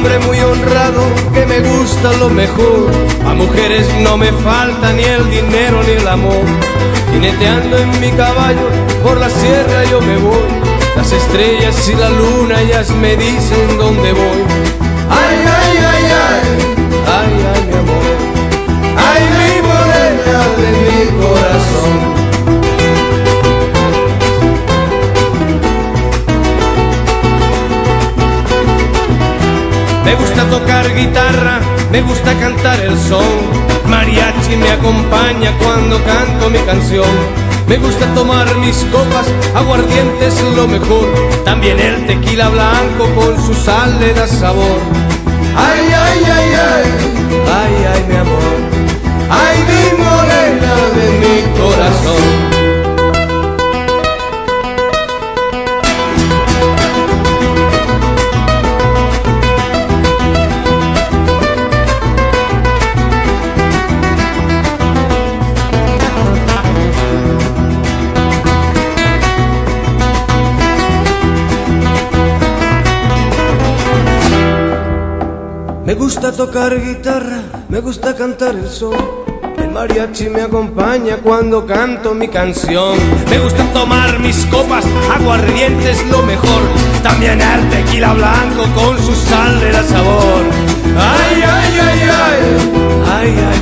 hombre muy honrado que me gusta lo mejor. A mujeres no me falta ni el dinero ni el amor. Jineteando en mi caballo por la sierra yo me voy. Las estrellas y la luna ellas me dicen dónde voy. Ay, ay. Me gusta tocar guitarra, me gusta cantar el son. Mariachi me acompaña cuando canto mi canción. Me gusta tomar mis copas, aguardiente es lo mejor. También el tequila blanco con su sal le da sabor. Ay, ay, ay, ay, ay, ay, mi amor. Me gusta tocar guitarra, me gusta cantar el son. El mariachi me acompaña cuando canto mi canción. Me gusta tomar mis copas, aguardiente es lo mejor. También el tequila blanco con su sal le da sabor. Ay, ay, ay, ay, ay, ay,